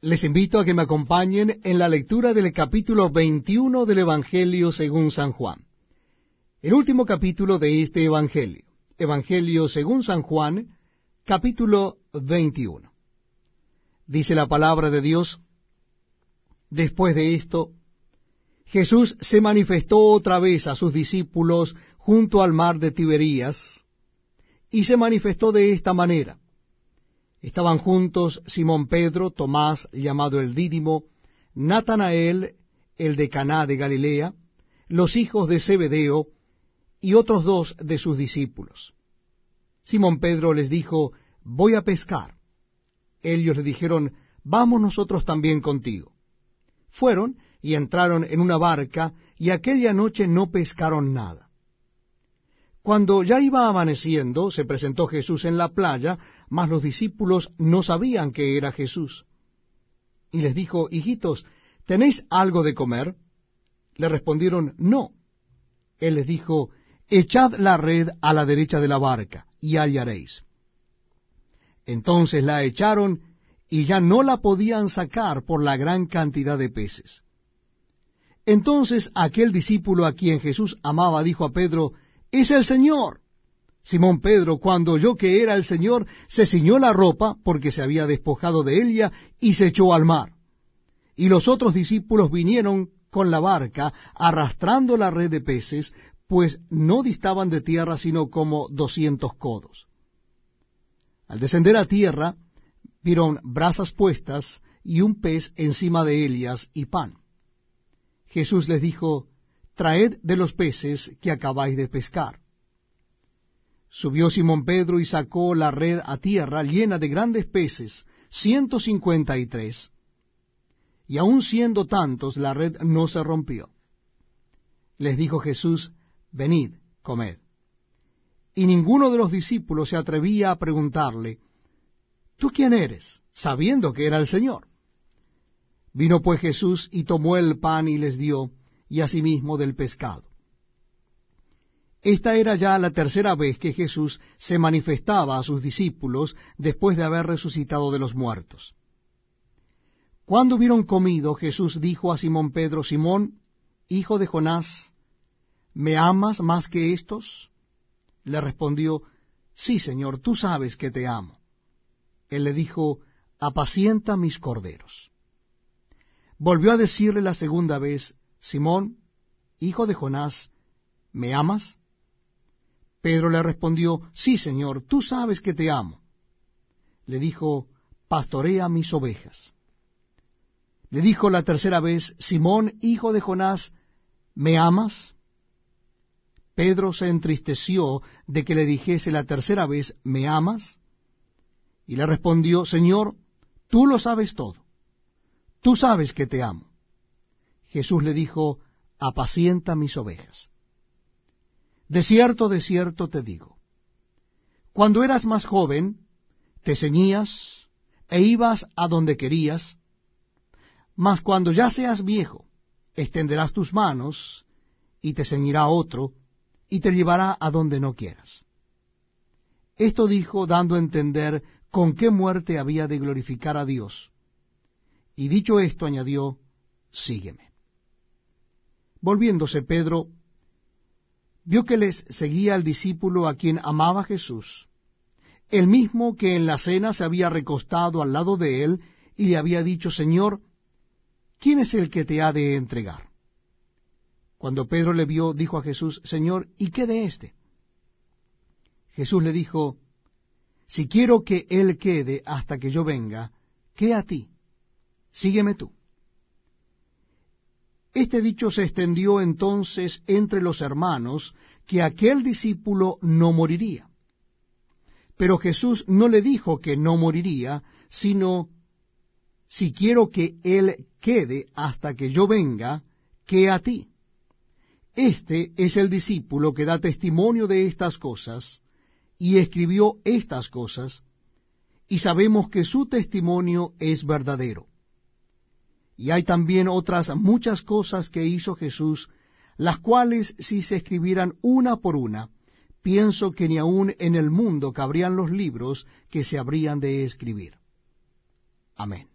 Les invito a que me acompañen en la lectura del capítulo 21 del Evangelio según San Juan. El último capítulo de este Evangelio. Evangelio según San Juan, capítulo 21. Dice la palabra de Dios, después de esto, Jesús se manifestó otra vez a sus discípulos junto al mar de Tiberías, y se manifestó de esta manera. Estaban juntos Simón Pedro, Tomás, llamado el Dídimo, Natanael, el de Caná de Galilea, los hijos de Zebedeo, y otros dos de sus discípulos. Simón Pedro les dijo, voy a pescar. Ellos le dijeron, vamos nosotros también contigo. Fueron y entraron en una barca, y aquella noche no pescaron nada. Cuando ya iba amaneciendo, se presentó Jesús en la playa, mas los discípulos no sabían que era Jesús. Y les dijo, hijitos, ¿tenéis algo de comer? Le respondieron, no. Él les dijo, echad la red a la derecha de la barca, y hallaréis. Entonces la echaron, y ya no la podían sacar por la gran cantidad de peces. Entonces aquel discípulo a quien Jesús amaba dijo a Pedro, es el Señor. Simón Pedro, cuando oyó que era el Señor, se ciñó la ropa, porque se había despojado de ella, y se echó al mar. Y los otros discípulos vinieron con la barca, arrastrando la red de peces, pues no distaban de tierra sino como doscientos codos. Al descender a tierra, vieron brasas puestas y un pez encima de ellas y pan. Jesús les dijo, traed de los peces que acabáis de pescar. Subió Simón Pedro y sacó la red a tierra llena de grandes peces, ciento cincuenta y tres. Y aun siendo tantos, la red no se rompió. Les dijo Jesús, venid, comed. Y ninguno de los discípulos se atrevía a preguntarle, ¿tú quién eres? sabiendo que era el Señor. Vino pues Jesús y tomó el pan y les dio, y asimismo del pescado. Esta era ya la tercera vez que Jesús se manifestaba a sus discípulos después de haber resucitado de los muertos. Cuando hubieron comido, Jesús dijo a Simón Pedro, Simón, hijo de Jonás, ¿me amas más que estos? Le respondió, Sí, Señor, tú sabes que te amo. Él le dijo, Apacienta mis corderos. Volvió a decirle la segunda vez, Simón, hijo de Jonás, ¿me amas? Pedro le respondió, Sí, Señor, tú sabes que te amo. Le dijo, Pastorea mis ovejas. Le dijo la tercera vez, Simón, hijo de Jonás, ¿me amas? Pedro se entristeció de que le dijese la tercera vez, ¿me amas? Y le respondió, Señor, tú lo sabes todo. Tú sabes que te amo. Jesús le dijo, apacienta mis ovejas. De cierto, de cierto te digo, cuando eras más joven, te ceñías e ibas a donde querías, mas cuando ya seas viejo, extenderás tus manos, y te ceñirá otro, y te llevará a donde no quieras. Esto dijo dando a entender con qué muerte había de glorificar a Dios. Y dicho esto añadió, sígueme. Volviéndose Pedro, vio que les seguía el discípulo a quien amaba Jesús, el mismo que en la cena se había recostado al lado de él y le había dicho, Señor, ¿quién es el que te ha de entregar? Cuando Pedro le vio, dijo a Jesús, Señor, ¿y qué de éste? Jesús le dijo, Si quiero que él quede hasta que yo venga, ¿qué a ti? Sígueme tú. Este dicho se extendió entonces entre los hermanos que aquel discípulo no moriría. Pero Jesús no le dijo que no moriría, sino, si quiero que él quede hasta que yo venga, que a ti. Este es el discípulo que da testimonio de estas cosas, y escribió estas cosas, y sabemos que su testimonio es verdadero. Y hay también otras muchas cosas que hizo Jesús, las cuales si se escribieran una por una, pienso que ni aun en el mundo cabrían los libros que se habrían de escribir. Amén.